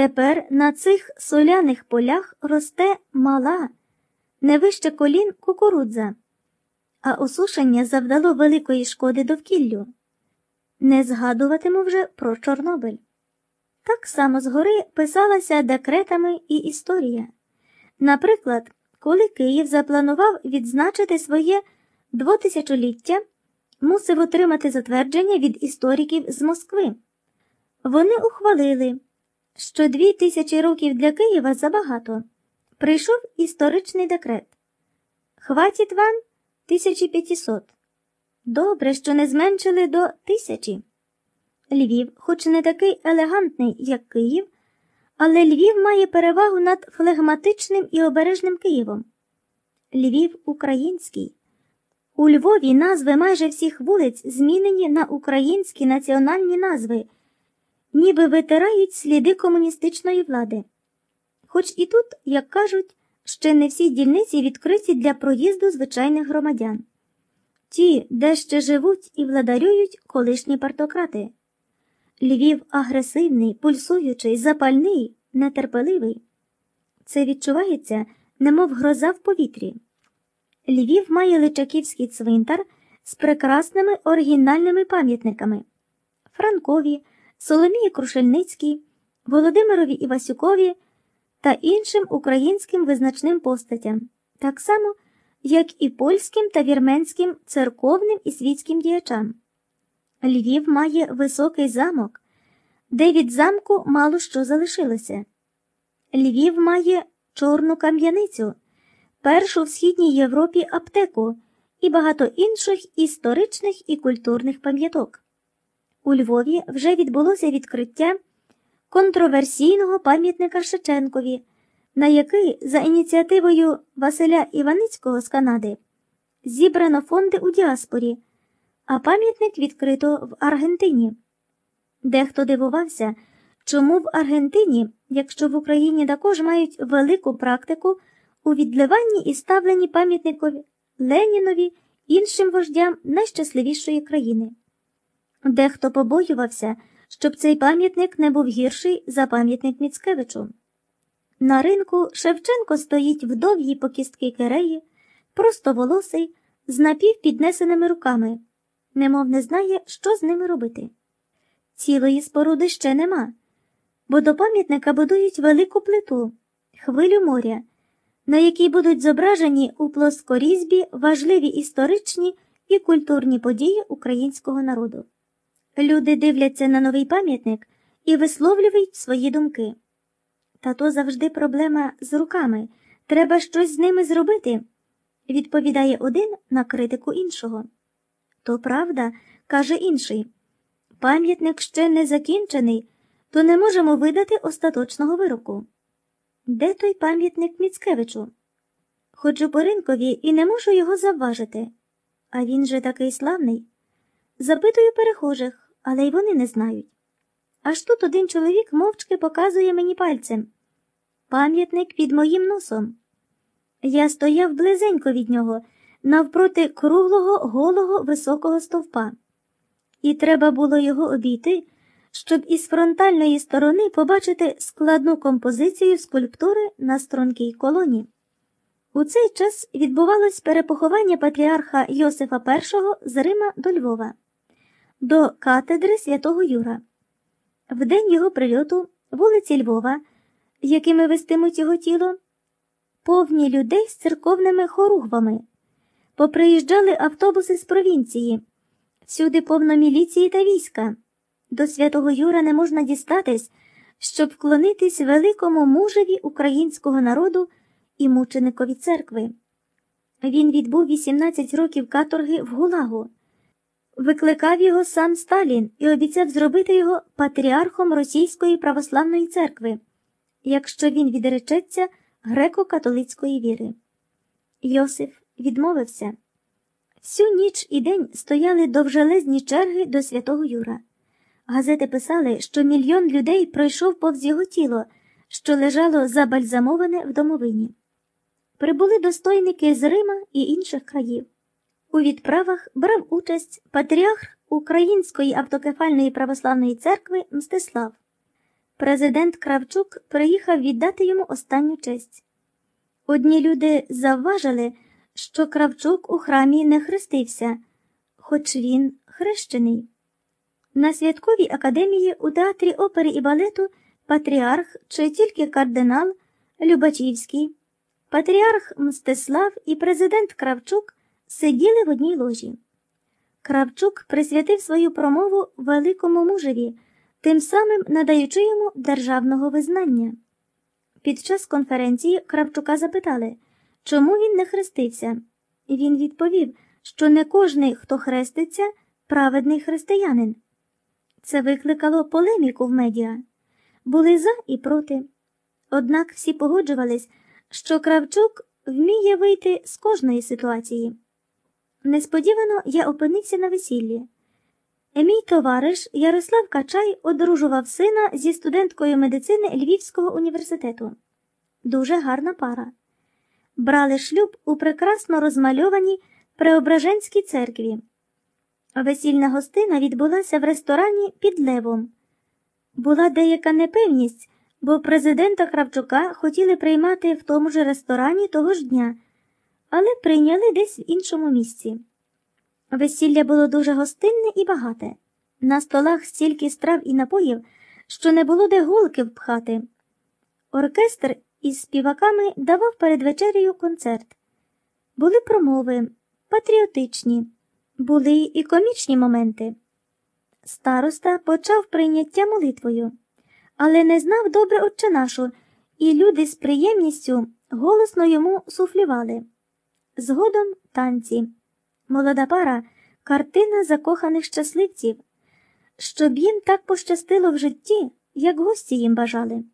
Тепер на цих соляних полях росте мала, не вище колін кукурудза, а осушення завдало великої шкоди довкіллю. Не згадуватиму вже про Чорнобиль. Так само згори писалася декретами і історія. Наприклад, коли Київ запланував відзначити своє двотисячоліття, мусив отримати затвердження від істориків з Москви. Вони ухвалили, що дві тисячі років для Києва забагато. Прийшов історичний декрет. Хватить вам 1500. Добре, що не зменшили до тисячі. Львів, хоч не такий елегантний, як Київ, але Львів має перевагу над флегматичним і обережним Києвом. Львів український. У Львові назви майже всіх вулиць змінені на українські національні назви, ніби витирають сліди комуністичної влади. Хоч і тут, як кажуть, ще не всі дільниці відкриті для проїзду звичайних громадян. Ті, де ще живуть і владарюють колишні партократи. Львів агресивний, пульсуючий, запальний, нетерпеливий. Це відчувається, немов гроза в повітрі. Львів має Личаківський цвинтар з прекрасними оригінальними пам'ятниками Франкові, Соломії Крушельницькій, Володимирові Івасюкові та іншим українським визначним постатям, так само, як і польським та вірменським церковним і світським діячам. Львів має високий замок, де від замку мало що залишилося. Львів має чорну кам'яницю, першу в східній Європі аптеку і багато інших історичних і культурних пам'яток. У Львові вже відбулося відкриття контроверсійного пам'ятника Шевченкові, на який за ініціативою Василя Іваницького з Канади зібрано фонди у діаспорі, а пам'ятник відкрито в Аргентині. Дехто дивувався, чому в Аргентині, якщо в Україні також мають велику практику у відливанні і ставленні пам'ятникові Ленінові іншим вождям найщасливішої країни. Дехто побоювався, щоб цей пам'ятник не був гірший за пам'ятник Міцкевичу. На ринку Шевченко стоїть в довгій покістки киреї, простоволосий, з напівпіднесеними руками, немов не знає, що з ними робити. Цілої споруди ще нема, бо до пам'ятника будують велику плиту, хвилю моря, на якій будуть зображені у плоскорізьбі важливі історичні і культурні події українського народу. Люди дивляться на новий пам'ятник і висловлюють свої думки. Та то завжди проблема з руками. Треба щось з ними зробити, відповідає один на критику іншого. То правда, каже інший. Пам'ятник ще не закінчений, то не можемо видати остаточного вироку. Де той пам'ятник Міцкевичу? Ходжу по ринкові і не можу його завважити. А він же такий славний. Запитую перехожих, але й вони не знають. Аж тут один чоловік мовчки показує мені пальцем. Пам'ятник під моїм носом. Я стояв близенько від нього, навпроти круглого, голого, високого стовпа, і треба було його обійти, щоб із фронтальної сторони побачити складну композицію скульптури на стрункій колоні. У цей час відбувалось перепоховання патріарха Йосифа І з Рима до Львова, до катедри святого Юра. В день його прильоту вулиці Львова, якими вестимуть його тіло, повні людей з церковними хоругвами. Поприїжджали автобуси з провінції, всюди повно міліції та війська. До святого Юра не можна дістатись, щоб вклонитись великому мужеві українського народу і мученикові церкви. Він відбув 18 років каторги в Гулагу. Викликав його сам Сталін і обіцяв зробити його патріархом Російської православної церкви, якщо він відречеться греко-католицької віри. Йосиф відмовився. Всю ніч і день стояли довжелезні черги до святого Юра. Газети писали, що мільйон людей пройшов повз його тіло, що лежало забальзамоване в домовині. Прибули достойники з Рима і інших країв. У відправах брав участь патріарх Української автокефальної православної церкви Мстислав. Президент Кравчук приїхав віддати йому останню честь. Одні люди завважили, що Кравчук у храмі не хрестився, хоч він хрещений. На святковій академії у театрі опери і балету патріарх чи тільки кардинал Любачівський, патріарх Мстислав і президент Кравчук сиділи в одній ложі. Кравчук присвятив свою промову великому мужеві, тим самим надаючи йому державного визнання. Під час конференції Кравчука запитали, чому він не хрестився. Він відповів, що не кожний, хто хреститься, праведний християнин. Це викликало полеміку в медіа. Були за і проти. Однак всі погоджувались, що Кравчук вміє вийти з кожної ситуації. Несподівано я опинився на весіллі. Мій товариш Ярослав Качай одружував сина зі студенткою медицини Львівського університету. Дуже гарна пара. Брали шлюб у прекрасно розмальованій Преображенській церкві. Весільна гостина відбулася в ресторані під Левом. Була деяка непевність, бо президента Кравчука хотіли приймати в тому ж ресторані того ж дня, але прийняли десь в іншому місці. Весілля було дуже гостинне і багате. На столах стільки страв і напоїв, що не було де голки впхати. Оркестр із співаками давав перед вечерею концерт. Були промови, патріотичні, були і комічні моменти. Староста почав прийняття молитвою, але не знав добре отче нашу, і люди з приємністю голосно йому суфлювали. Згодом танці. Молода пара картина закоханих щасливців, щоб їм так пощастило в житті, як гості їм бажали.